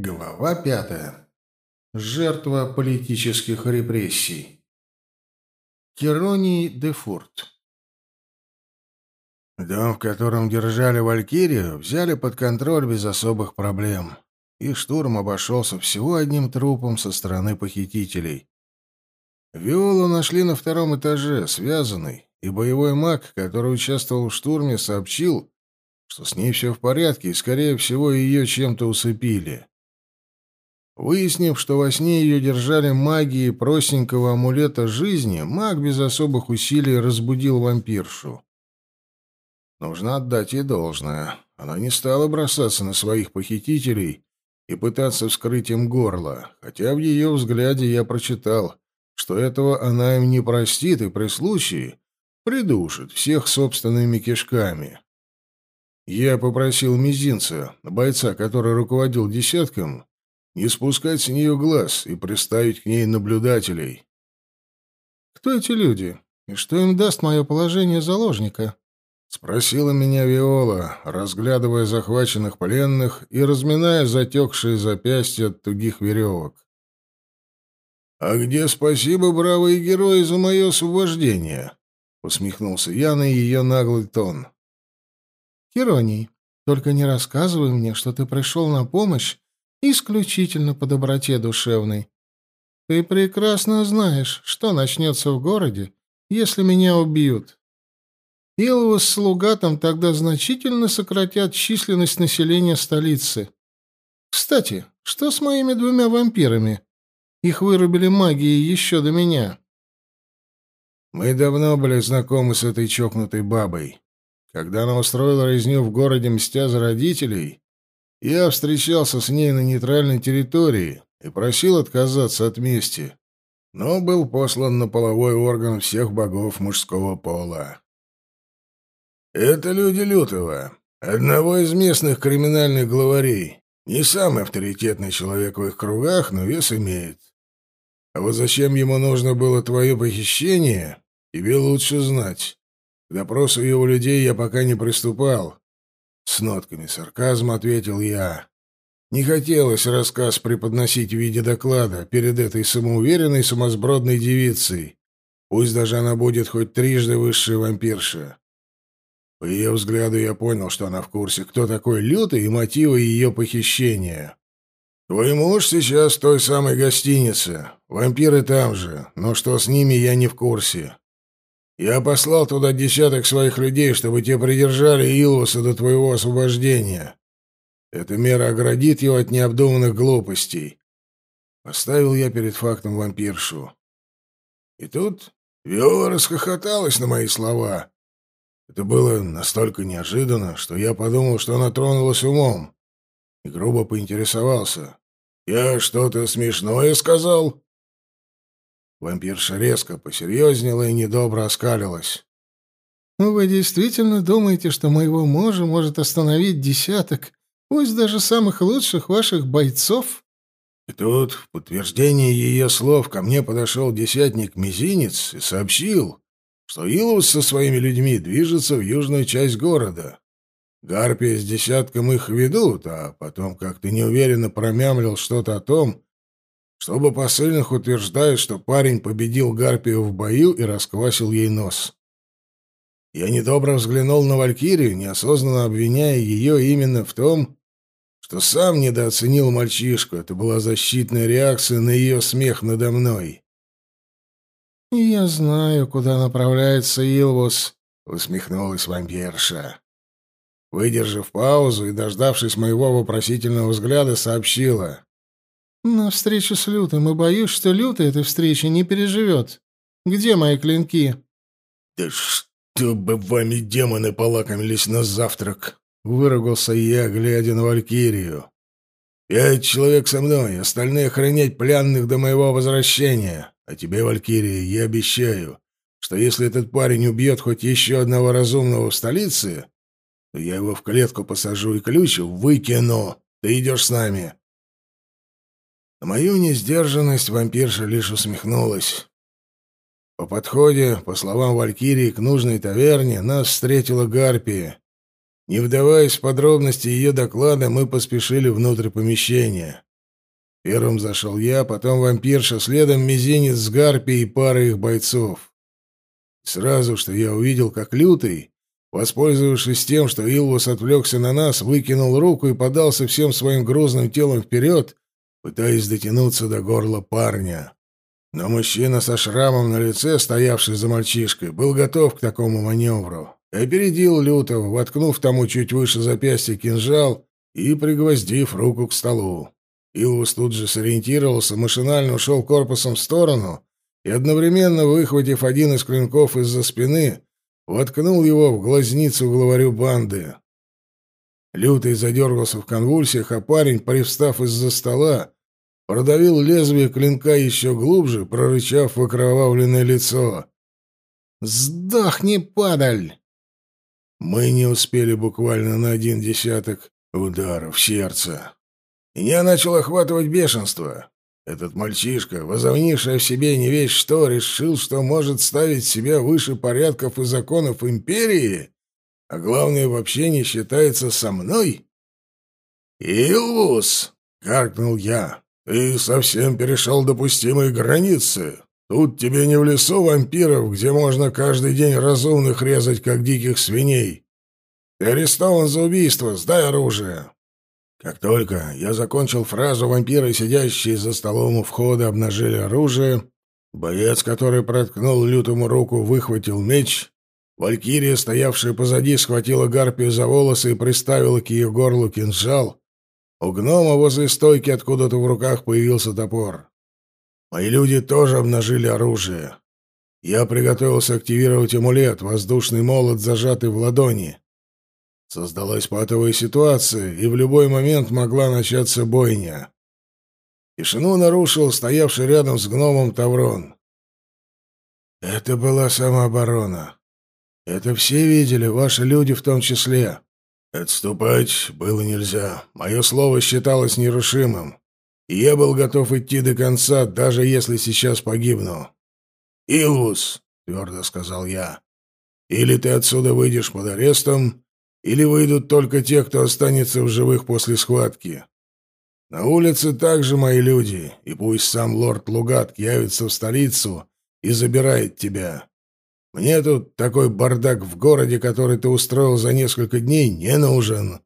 Глава пятая. Жертва политических репрессий. Кероний де Фурт. Дом, в котором держали Валькирию, взяли под контроль без особых проблем. И штурм обошелся всего одним трупом со стороны похитителей. Виолу нашли на втором этаже, связанный, и боевой маг, который участвовал в штурме, сообщил, что с ней все в порядке, и, скорее всего, ее чем-то усыпили. Выяснив, что во сне ее держали магией простенького амулета жизни, маг без особых усилий разбудил вампиршу. Нужно отдать ей должное. Она не стала бросаться на своих похитителей и пытаться вскрыть им горло, хотя в ее взгляде я прочитал, что этого она им не простит и при случае придушит всех собственными кишками. Я попросил мизинца, бойца, который руководил десятком, не спускать с нее глаз и приставить к ней наблюдателей. «Кто эти люди? И что им даст мое положение заложника?» — спросила меня Виола, разглядывая захваченных пленных и разминая затекшие запястья от тугих веревок. «А где спасибо, бравые герои, за мое освобождение?» — усмехнулся я на ее наглый тон. «Хероний, только не рассказывай мне, что ты пришел на помощь исключительно по доброте душевной. Ты прекрасно знаешь, что начнется в городе, если меня убьют. Илвус с Лугатом тогда значительно сократят численность населения столицы. Кстати, что с моими двумя вампирами? Их вырубили магией еще до меня. Мы давно были знакомы с этой чокнутой бабой. Когда она устроила резню в городе, мстя за родителей, я встречался с ней на нейтральной территории и просил отказаться от мести, но был послан на половой орган всех богов мужского пола. Это люди Лютого, одного из местных криминальных главарей. Не самый авторитетный человек в их кругах, но вес имеет. А вот зачем ему нужно было твое похищение, тебе лучше знать. К допросу его людей я пока не приступал, с нотками сарказма ответил я. Не хотелось рассказ преподносить в виде доклада перед этой самоуверенной сумасбродной девицей. Пусть даже она будет хоть трижды высшая вампирша. По ее взгляду я понял, что она в курсе, кто такой Лютый и мотивы ее похищения. «Твой муж сейчас в той самой гостинице. Вампиры там же, но что с ними, я не в курсе. Я послал туда десяток своих людей, чтобы те придержали Илвуса до твоего освобождения. Эта мера оградит его от необдуманных глупостей. Поставил я перед фактом вампиршу. И тут Виола расхохоталась на мои слова. Это было настолько неожиданно, что я подумал, что она тронулась умом. И грубо поинтересовался. «Я что-то смешное сказал?» Вампирша резко посерьезнела и недобро оскалилась. «Вы действительно думаете, что моего мужа может остановить десяток, пусть даже самых лучших ваших бойцов?» И тут, в подтверждение ее слов, ко мне подошел десятник Мизинец и сообщил, что Илус со своими людьми движется в южную часть города. Гарпия с десятком их ведут, а потом как-то неуверенно промямлил что-то о том, чтобы посыльных утверждают, что парень победил Гарпию в бою и расквасил ей нос. Я недобро взглянул на Валькирию, неосознанно обвиняя ее именно в том, что сам недооценил мальчишку. Это была защитная реакция на ее смех надо мной. «Я знаю, куда направляется Илвус», — усмехнулась вампирша. Выдержав паузу и дождавшись моего вопросительного взгляда, сообщила. «На встречу с Лютым, и боюсь, что Лютый этой встречи не переживет. Где мои клинки?» «Да чтобы вами демоны полакомились на завтрак!» — выругался я, глядя на Валькирию. «Пять человек со мной, остальные охранять пленных до моего возвращения. А тебе, Валькирия, я обещаю, что если этот парень убьет хоть еще одного разумного в столице, то я его в клетку посажу и ключ выкину. Ты идешь с нами». На мою несдержанность вампирша лишь усмехнулась. По подходе, по словам Валькирии, к нужной таверне нас встретила Гарпия. Не вдаваясь в подробности ее доклада, мы поспешили внутрь помещения. Первым зашел я, потом вампирша, следом мизинец с гарпией и пара их бойцов. Сразу, что я увидел, как лютый, воспользовавшись тем, что Илвус отвлекся на нас, выкинул руку и подался всем своим грузным телом вперед, пытаясь дотянуться до горла парня. Но мужчина со шрамом на лице, стоявший за мальчишкой, был готов к такому маневру. Опередил Лютого, воткнув тому чуть выше запястья кинжал и пригвоздив руку к столу. Илвус тут же сориентировался, машинально ушел корпусом в сторону и, одновременно выхватив один из клинков из-за спины, воткнул его в глазницу главарю банды. Лютый задергался в конвульсиях, а парень, привстав из-за стола, продавил лезвие клинка еще глубже, прорычав в окровавленное лицо. «Сдохни, падаль!» Мы не успели буквально на один десяток ударов в сердце. Меня начало охватывать бешенство. Этот мальчишка, возомнивший в себе не весь что, решил, что может ставить себя выше порядков и законов империи, а главное, вообще не считается со мной? «Илвус!» — каркнул я. «Ты совсем перешел допустимые границы. Тут тебе не в лесу вампиров, где можно каждый день разумных резать, как диких свиней. Ты арестован за убийство, сдай оружие. Как только я закончил фразу, вампиры, сидящие за столом у входа, обнажили оружие. Боец, который проткнул лютому руку, выхватил меч. Валькирия, стоявшая позади, схватила гарпию за волосы и приставила к ее горлу кинжал. У гнома возле стойки откуда-то в руках появился топор. Мои люди тоже обнажили оружие. Я приготовился активировать амулет, воздушный молот, зажатый в ладони. Создалась патовая ситуация, и в любой момент могла начаться бойня. Тишину нарушил стоявший рядом с гномом Таврон. Это была самооборона. Это все видели, ваши люди в том числе. Отступать было нельзя. Мое слово считалось нерушимым я был готов идти до конца, даже если сейчас погибну. «Илвус», — твердо сказал я, — «или ты отсюда выйдешь под арестом, или выйдут только те, кто останется в живых после схватки. На улице также мои люди, и пусть сам лорд Лугат явится в столицу и забирает тебя. Мне тут такой бардак в городе, который ты устроил за несколько дней, не нужен».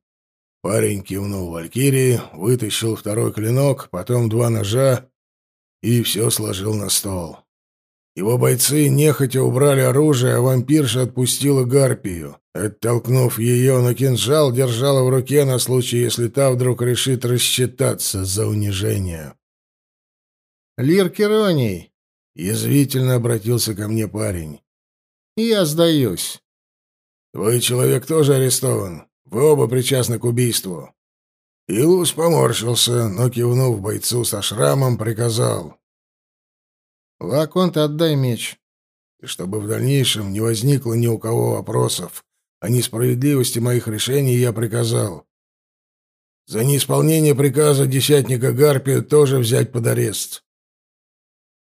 Парень кивнул Валькирии, вытащил второй клинок, потом два ножа и все сложил на стол. Его бойцы нехотя убрали оружие, а вампирша отпустила гарпию. Оттолкнув ее на кинжал, держала в руке на случай, если та вдруг решит рассчитаться за унижение. «Лир Кероний!» — язвительно обратился ко мне парень. «Я сдаюсь». «Твой человек тоже арестован?» Вы оба причастны к убийству». Илус поморщился, но, кивнув бойцу со шрамом, приказал. «Лаконт, отдай меч». И чтобы в дальнейшем не возникло ни у кого вопросов о несправедливости моих решений, я приказал. За неисполнение приказа десятника Гарпию тоже взять под арест.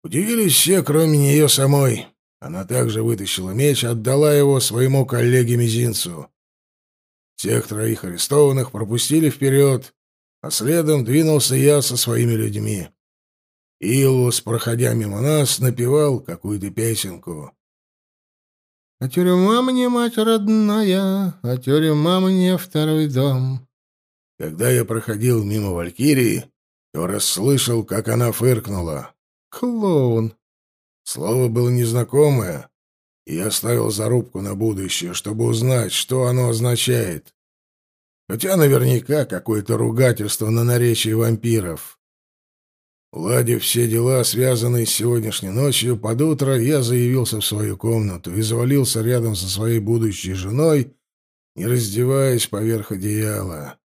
Удивились все, кроме нее самой. Она также вытащила меч, отдала его своему коллеге-мизинцу. Всех троих арестованных пропустили вперед, а следом двинулся я со своими людьми. Илвус, проходя мимо нас, напевал какую-то песенку. «А тюрьма мне, мать родная, а тюрьма мне второй дом». Когда я проходил мимо Валькирии, то расслышал, как она фыркнула. «Клоун». Слово было незнакомое, и я ставил зарубку на будущее, чтобы узнать, что оно означает. Хотя наверняка какое-то ругательство на наречии вампиров. Уладив все дела, связанные с сегодняшней ночью, под утро я заявился в свою комнату и завалился рядом со своей будущей женой, не раздеваясь поверх одеяла.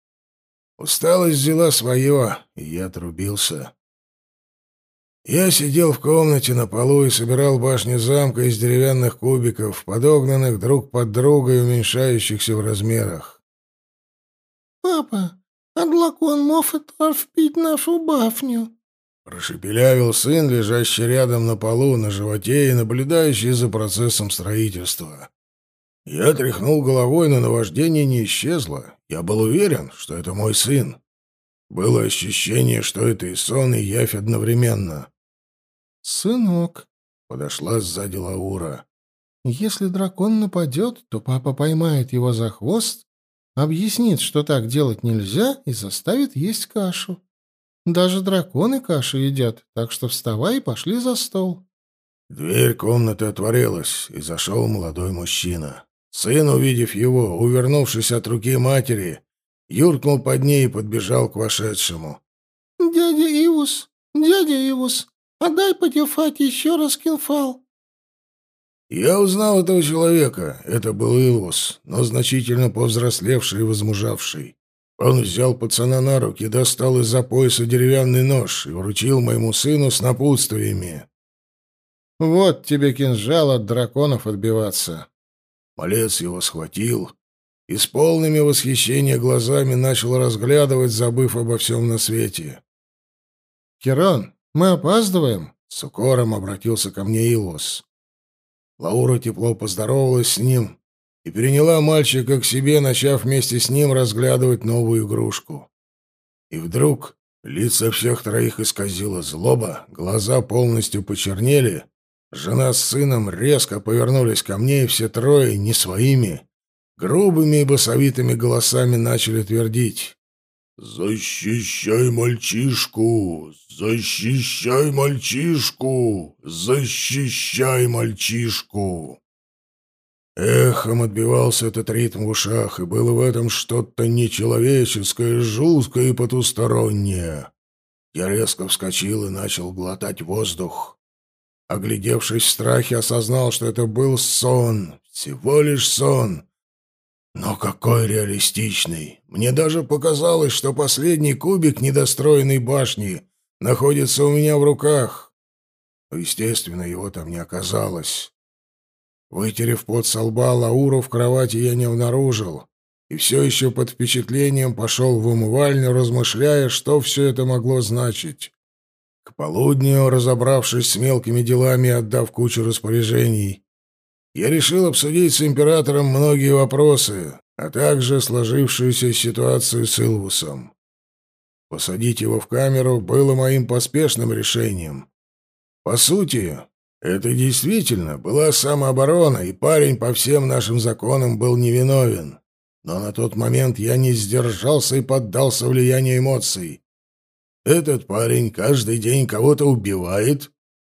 Усталость взяла свое, и я отрубился. Я сидел в комнате на полу и собирал башню замка из деревянных кубиков, подогнанных друг под друга и уменьшающихся в размерах. «Папа, а длакон мофет впить нашу бафню?» Прошепелявил сын, лежащий рядом на полу, на животе и наблюдающий за процессом строительства. Я тряхнул головой, но наваждение не исчезло. Я был уверен, что это мой сын. Было ощущение, что это и сон, и явь одновременно. «Сынок», — подошла сзади Лаура, — «если дракон нападет, то папа поймает его за хвост, объяснит, что так делать нельзя, и заставит есть кашу. Даже драконы кашу едят, так что вставай и пошли за стол». Дверь комнаты отворилась, и зашел молодой мужчина. Сын, увидев его, увернувшись от руки матери, юркнул под ней и подбежал к вошедшему. «Дядя Ивус! Дядя Ивус! Отдай потефать еще раз килфал!» Я узнал этого человека. Это был Илвус, но значительно повзрослевший и возмужавший. Он взял пацана на руки, достал из-за пояса деревянный нож и вручил моему сыну с напутствиями. «Вот тебе кинжал от драконов отбиваться». Малец его схватил и с полными восхищения глазами начал разглядывать, забыв обо всем на свете. «Керон, мы опаздываем?» — с укором обратился ко мне Илос. Лаура тепло поздоровалась с ним и переняла мальчика к себе, начав вместе с ним разглядывать новую игрушку. И вдруг лица всех троих исказила злоба, глаза полностью почернели, жена с сыном резко повернулись ко мне, и все трое, не своими, грубыми и басовитыми голосами начали твердить. «Защищай мальчишку! Защищай мальчишку! Защищай мальчишку!» Эхом отбивался этот ритм в ушах, и было в этом что-то нечеловеческое, жуткое и потустороннее. Я резко вскочил и начал глотать воздух. Оглядевшись в страхе, осознал, что это был сон, всего лишь сон, но какой реалистичный! Мне даже показалось, что последний кубик недостроенной башни находится у меня в руках. Но, естественно, его там не оказалось. Вытерев пот со лба, Лауру в кровати я не обнаружил, и все еще под впечатлением пошел в умывальню, размышляя, что все это могло значить. К полудню, разобравшись с мелкими делами и отдав кучу распоряжений, я решил обсудить с императором многие вопросы, а также сложившуюся ситуацию с Илвусом. Посадить его в камеру было моим поспешным решением. По сути, это действительно была самооборона, и парень по всем нашим законам был невиновен. Но на тот момент я не сдержался и поддался влиянию эмоций. Этот парень каждый день кого-то убивает,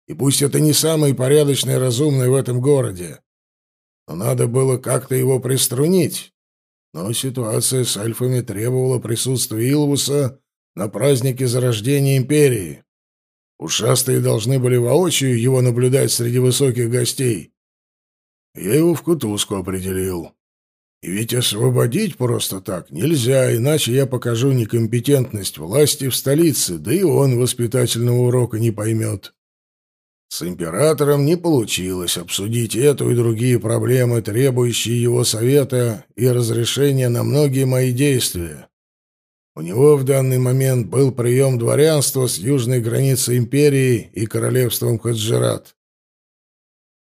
и пусть это не самый порядочный и разумный в этом городе, но надо было как-то его приструнить. Но ситуация с альфами требовала присутствия Илвуса на празднике зарождения Империи. Ушастые должны были воочию его наблюдать среди высоких гостей. Я его в кутузку определил. И ведь освободить просто так нельзя, иначе я покажу некомпетентность власти в столице, да и он воспитательного урока не поймет. С императором не получилось обсудить эту и другие проблемы, требующие его совета и разрешения на многие мои действия. У него в данный момент был прием дворянства с южной границы империи и королевством Хаджират.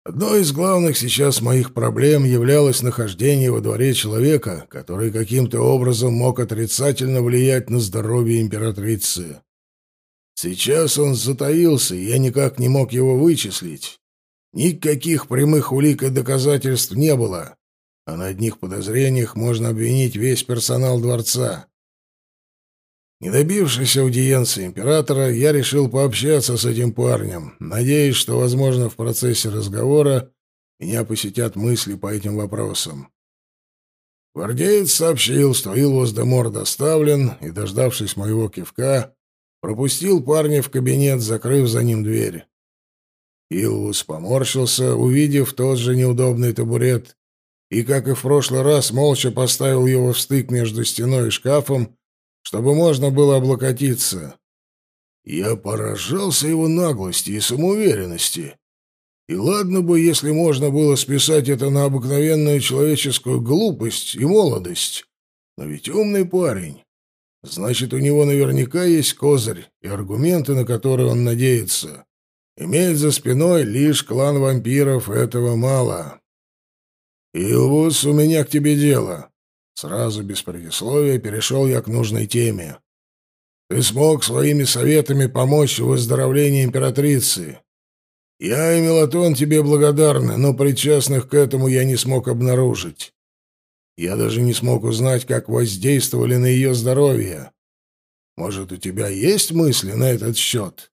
Одной из главных сейчас моих проблем являлось нахождение во дворе человека, который каким-то образом мог отрицательно влиять на здоровье императрицы. Сейчас он затаился, и я никак не мог его вычислить. Никаких прямых улик и доказательств не было, а на одних подозрениях можно обвинить весь персонал дворца. Не добившись аудиенции императора, я решил пообщаться с этим парнем, надеясь, что, возможно, в процессе разговора меня посетят мысли по этим вопросам. Гвардеец сообщил, что Илвус де Мор доставлен, и, дождавшись моего кивка, пропустил парня в кабинет, закрыв за ним дверь. Илвус поморщился, увидев тот же неудобный табурет, и, как и в прошлый раз, молча поставил его в стык между стеной и шкафом, чтобы можно было облокотиться. Я поражался его наглости и самоуверенности. И ладно бы, если можно было списать это на обыкновенную человеческую глупость и молодость, но ведь умный парень. Значит, у него наверняка есть козырь и аргументы, на которые он надеется. Иметь за спиной лишь клан вампиров этого мало. «Илвус, у меня к тебе дело». Сразу, без предисловия, перешел я к нужной теме. Ты смог своими советами помочь в выздоровлении императрицы. Я и Мелатон тебе благодарны, но причастных к этому я не смог обнаружить. Я даже не смог узнать, как воздействовали на ее здоровье. Может, у тебя есть мысли на этот счет?»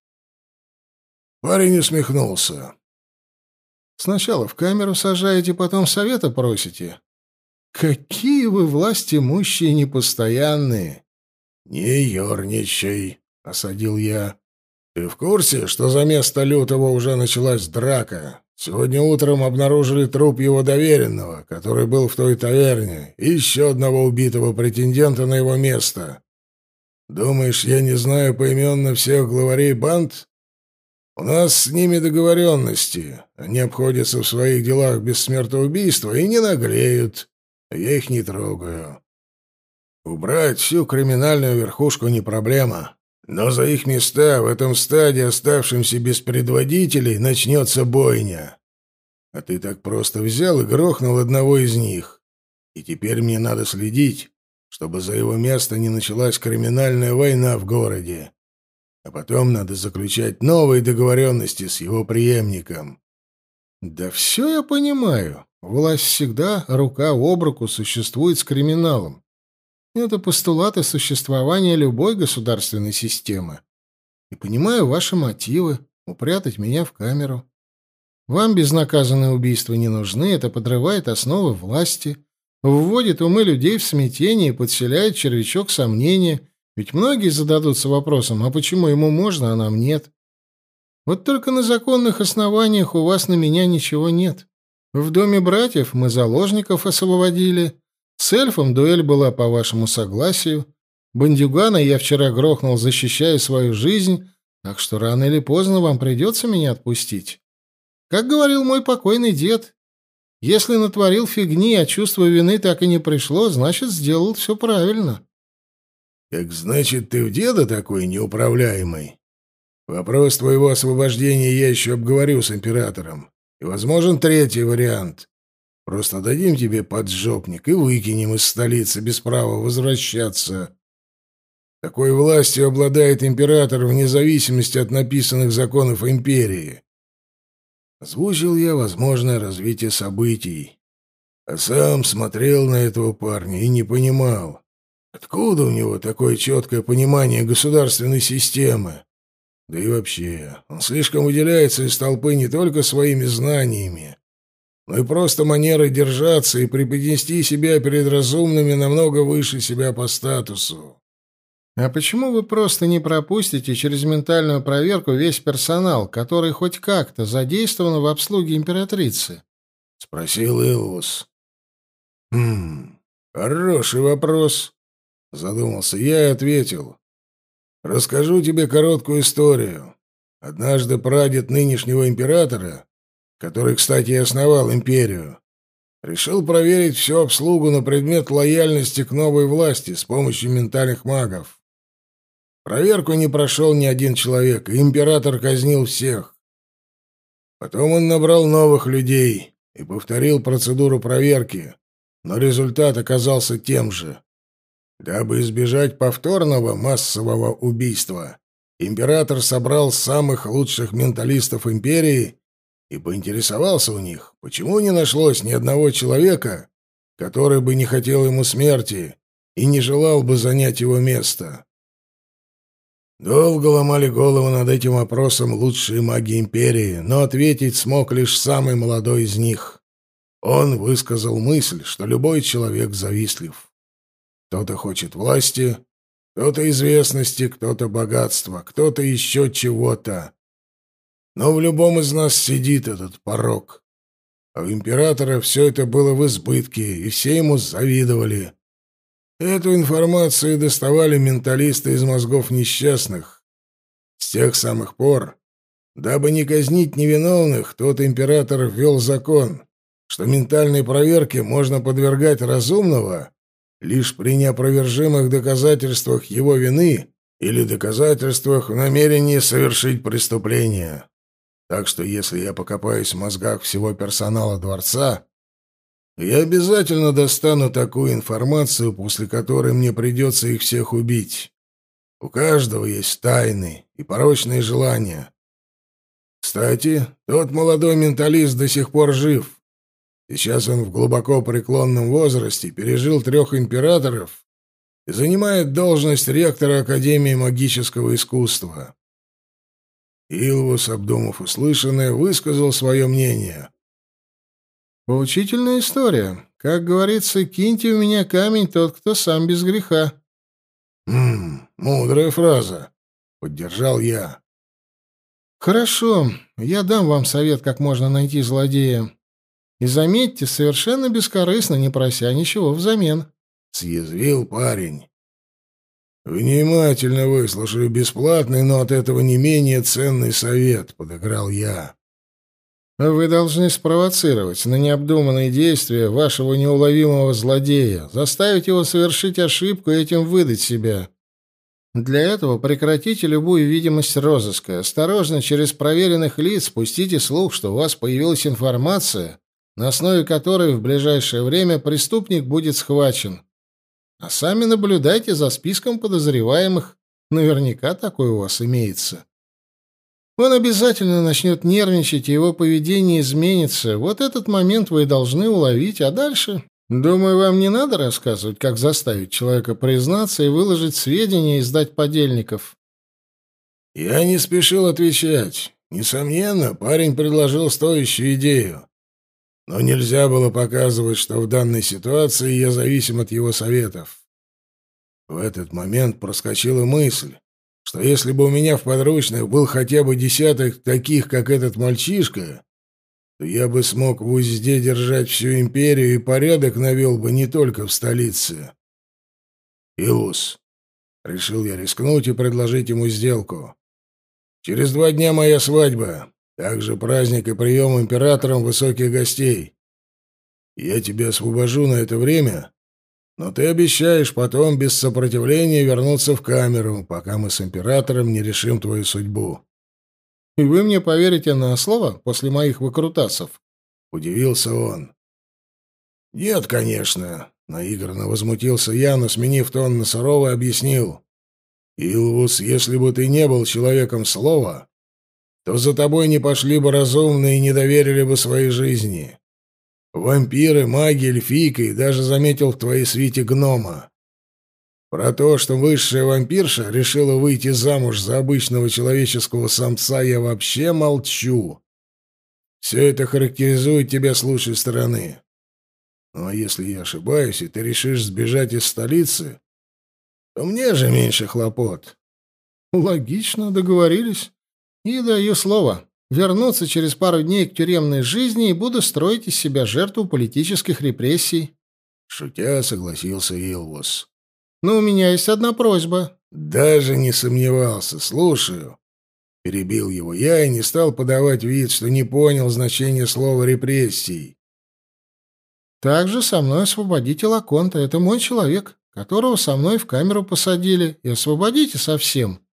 Парень усмехнулся. «Сначала в камеру сажаете, потом совета просите. Какие вы власть имущие непостоянные!» «Не ерничай», — осадил я. «Ты в курсе, что за место Лютого уже началась драка? Сегодня утром обнаружили труп его доверенного, который был в той таверне, и еще одного убитого претендента на его место. Думаешь, я не знаю поименно всех главарей банд? У нас с ними договоренности. Они обходятся в своих делах без смертоубийства и не наглеют. Я их не трогаю. Убрать всю криминальную верхушку не проблема. Но за их места в этом стаде, оставшимся без предводителей, начнется бойня. А ты так просто взял и грохнул одного из них. И теперь мне надо следить, чтобы за его место не началась криминальная война в городе. А потом надо заключать новые договоренности с его преемником. Да все я понимаю. Власть всегда рука об руку существует с криминалом. Это постулаты существования любой государственной системы. И понимаю ваши мотивы — упрятать меня в камеру. Вам безнаказанные убийства не нужны, это подрывает основы власти, вводит умы людей в смятение и подселяет червячок сомнения, ведь многие зададутся вопросом, а почему ему можно, а нам нет? Вот только на законных основаниях у вас на меня ничего нет. В доме братьев мы заложников освободили, с эльфом дуэль была по вашему согласию. Бандюгана я вчера грохнул, защищая свою жизнь, так что рано или поздно вам придется меня отпустить. Как говорил мой покойный дед, если натворил фигни, а чувство вины так и не пришло, значит, сделал все правильно. Так значит, ты в деда такой неуправляемый? Вопрос твоего освобождения я еще обговорю с императором. И возможен третий вариант. Просто дадим тебе поджопник и выкинем из столицы без права возвращаться. Такой властью обладает император вне зависимости от написанных законов империи. Озвучил я возможное развитие событий, а сам смотрел на этого парня и не понимал, откуда у него такое четкое понимание государственной системы. Да и вообще, он слишком выделяется из толпы не только своими знаниями, но и просто манерой держаться и преподнести себя перед разумными намного выше себя по статусу. А почему вы просто не пропустите через ментальную проверку весь персонал, который хоть как-то задействован в обслуге императрицы? спросил Илвус. Хм, хороший вопрос, задумался я и ответил. Расскажу тебе короткую историю. Однажды прадед нынешнего императора который, кстати, и основал империю, решил проверить всю обслугу на предмет лояльности к новой власти с помощью ментальных магов. Проверку не прошел ни один человек, и император казнил всех. Потом он набрал новых людей и повторил процедуру проверки, но результат оказался тем же. Дабы избежать повторного массового убийства, император собрал самых лучших менталистов империи и поинтересовался у них, почему не нашлось ни одного человека, который бы не хотел ему смерти и не желал бы занять его место. Долго ломали голову над этим вопросом лучшие маги империи, но ответить смог лишь самый молодой из них. Он высказал мысль, что любой человек завистлив. Кто-то хочет власти, кто-то известности, кто-то богатства, кто-то еще чего-то. Но в любом из нас сидит этот порог. А у императора все это было в избытке, и все ему завидовали. Эту информацию доставали менталисты из мозгов несчастных. С тех самых пор, дабы не казнить невиновных, тот император ввел закон, что ментальной проверке можно подвергать разумного лишь при неопровержимых доказательствах его вины или доказательствах в намерении совершить преступление. Так что если я покопаюсь в мозгах всего персонала дворца, я обязательно достану такую информацию, после которой мне придется их всех убить. У каждого есть тайны и порочные желания. Кстати, тот молодой менталист до сих пор жив. Сейчас он в глубоко преклонном возрасте, пережил трех императоров и занимает должность ректора Академии магического искусства. Илвус, обдумав услышанное, высказал свое мнение. «Поучительная история. Как говорится, киньте у меня камень тот, кто сам без греха». «Ммм, мудрая фраза», — поддержал я. «Хорошо, я дам вам совет, как можно найти злодея. И заметьте, совершенно бескорыстно, не прося ничего взамен». — съязвил парень. «Внимательно выслушаю бесплатный, но от этого не менее ценный совет», — подыграл я. Вы должны спровоцировать на необдуманные действия вашего неуловимого злодея, заставить его совершить ошибку и этим выдать себя. Для этого прекратите любую видимость розыска. Осторожно, через проверенных лиц пустите слух, что у вас появилась информация, на основе которой в ближайшее время преступник будет схвачен. А сами наблюдайте за списком подозреваемых. Наверняка такой у вас имеется. Он обязательно начнет нервничать, и его поведение изменится. Вот этот момент вы и должны уловить, а дальше... Думаю, вам не надо рассказывать, как заставить человека признаться и выложить сведения и сдать подельников. Я не спешил отвечать. Несомненно, парень предложил стоящую идею. Но нельзя было показывать, что в данной ситуации я зависим от его советов. В этот момент проскочила мысль, что если бы у меня в подручных был хотя бы десяток таких, как этот мальчишка, то я бы смог в узде держать всю империю и порядок навел бы не только в столице. Илус. Решил я рискнуть и предложить ему сделку. Через два дня моя свадьба, также праздник и прием императором высоких гостей. Я тебя освобожу на это время, но ты обещаешь потом без сопротивления вернуться в камеру, пока мы с императором не решим твою судьбу. И вы мне поверите на слово после моих выкрутасов? Удивился он. Нет, конечно, наигранно возмутился я, но, сменив тон на суровый, объяснил. Илвус, если бы ты не был человеком слова, то за тобой не пошли бы разумные и не доверили бы своей жизни. Вампиры, маги, эльфийка и даже заметил в твоей свите гнома. Про то, что высшая вампирша решила выйти замуж за обычного человеческого самца, я вообще молчу. Все это характеризует тебя с лучшей стороны. Ну а если я ошибаюсь, и ты решишь сбежать из столицы, то мне же меньше хлопот. Логично, договорились. И даю слово вернуться через пару дней к тюремной жизни и буду строить из себя жертву политических репрессий. Шутя согласился Илвус. Но у меня есть одна просьба. Даже не сомневался. Слушаю. Перебил его я и не стал подавать вид, что не понял значения слова «репрессий». Также со мной освободите Лаконта. Это мой человек, которого со мной в камеру посадили. И освободите совсем.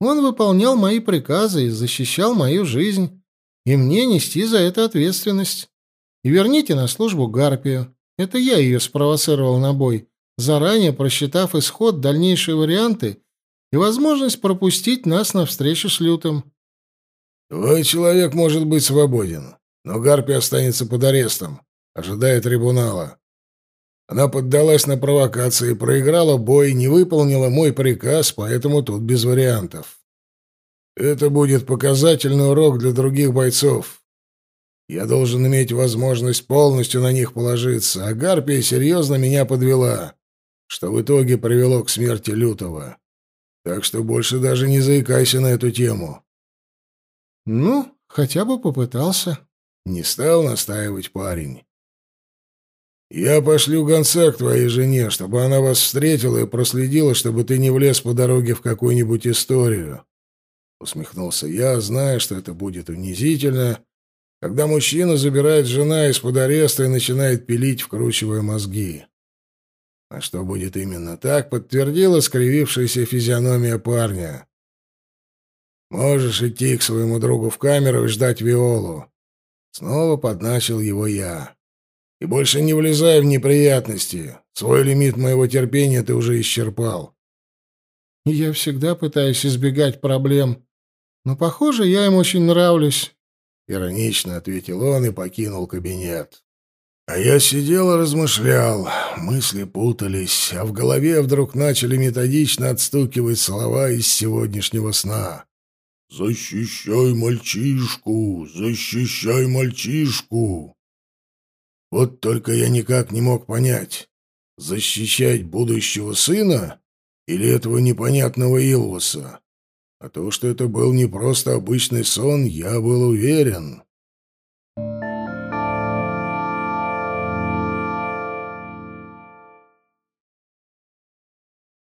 Он выполнял мои приказы и защищал мою жизнь, и мне нести за это ответственность. И верните на службу Гарпию. Это я ее спровоцировал на бой, заранее просчитав исход, дальнейшие варианты и возможность пропустить нас на встречу с Лютым. Твой человек может быть свободен, но Гарпия останется под арестом, ожидая трибунала. Она поддалась на провокации, проиграла бой, не выполнила мой приказ, поэтому тут без вариантов. Это будет показательный урок для других бойцов. Я должен иметь возможность полностью на них положиться, а Гарпия серьезно меня подвела, что в итоге привело к смерти Лютого. Так что больше даже не заикайся на эту тему. Ну, хотя бы попытался. Не стал настаивать парень. «Я пошлю гонца к твоей жене, чтобы она вас встретила и проследила, чтобы ты не влез по дороге в какую-нибудь историю». Усмехнулся я, зная, что это будет унизительно, когда мужчина забирает жена из-под ареста и начинает пилить, вкручивая мозги. А что будет именно так, подтвердила скривившаяся физиономия парня. «Можешь идти к своему другу в камеру и ждать Виолу». Снова подначил его я. И больше не влезай в неприятности. Свой лимит моего терпения ты уже исчерпал. я всегда пытаюсь избегать проблем. Но, похоже, я им очень нравлюсь. Иронично ответил он и покинул кабинет. А я сидел и размышлял, мысли путались, а в голове вдруг начали методично отстукивать слова из сегодняшнего сна. «Защищай мальчишку! Защищай мальчишку!» Вот только я никак не мог понять, защищать будущего сына или этого непонятного Илвуса. А то, что это был не просто обычный сон, я был уверен.